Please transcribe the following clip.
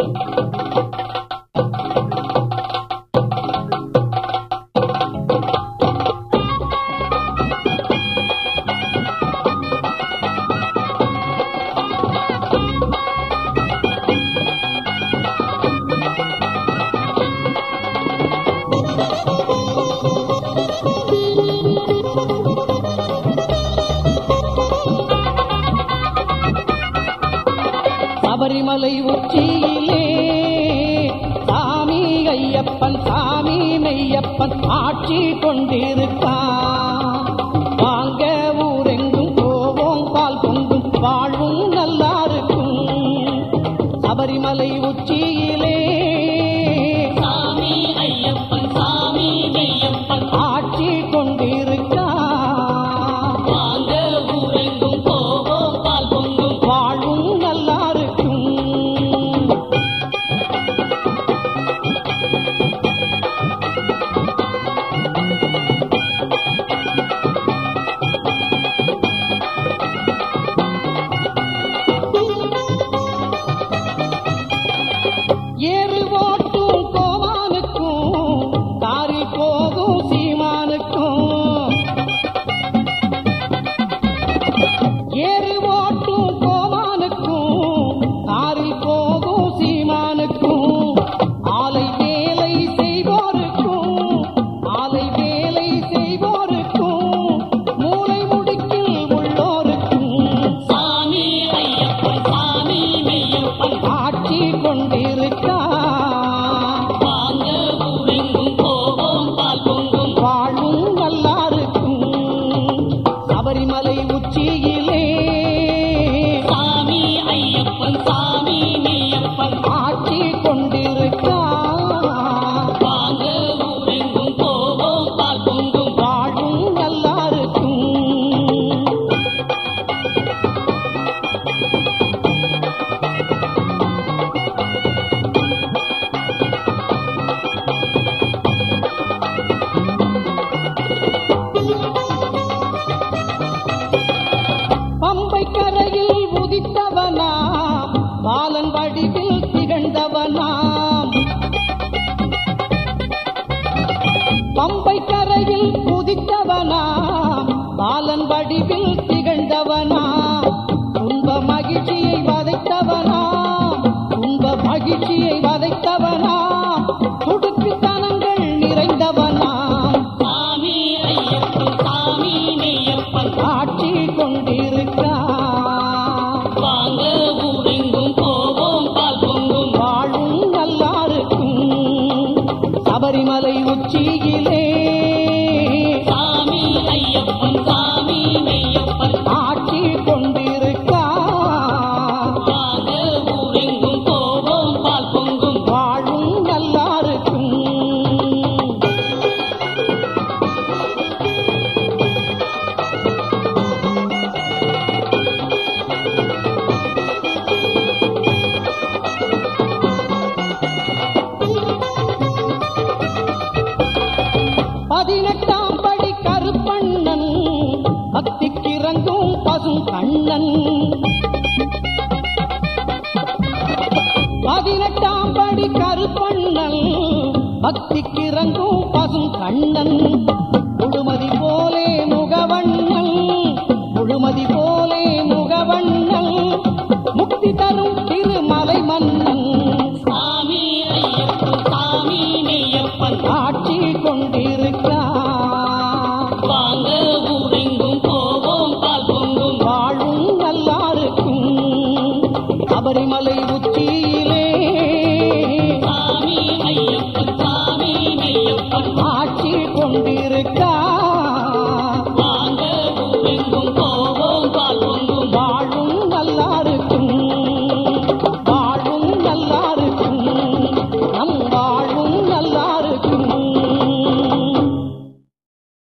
Música Sabarimala உச்சியிலே சாமி ஐயப்பன் சாமி மெய்யப்பன் ஆட்சி கொண்டிருக்கான் வாங்க ஊரெங்கும் போவோம் பால் பொங்கும் வாழ்வும் நல்லா இருக்கும் சபரிமலை உச்சி மெய்யப்பன் ஆட்சி கரையில் உதித்தவனாம் பாலன் வடிவில் திகழ்ந்தவனாம். துன்ப மகிழ்ச்சியை வதைத்தவனாம். துன்ப மகிழ்ச்சியை வதைத்தவனாம். துடுக்குத்தனங்கள் மெய்யப்பன் ஆட்சி கொண்டிருக்கிறான் வாங்க ஊரெங்கும் போவோம் வாழும் சபரிமலை உச்சியிலே பதினெட்டாம் படி கருப்பண்ணன். பக்திக்கிறங்கும் பசும் கண்ணன் முழுமதி போலே முகவண்ணன். முழுமதி போலே முகவண்ணன். முக்தி தரும் திருமலை மன்னன். ஆட்சி கொண்டிருக்கிறான் வாங்க ஊரெங்கும் போவோம் பால் பொங்கும். வாழும் நல்லா இருக்கும் சபரிமலை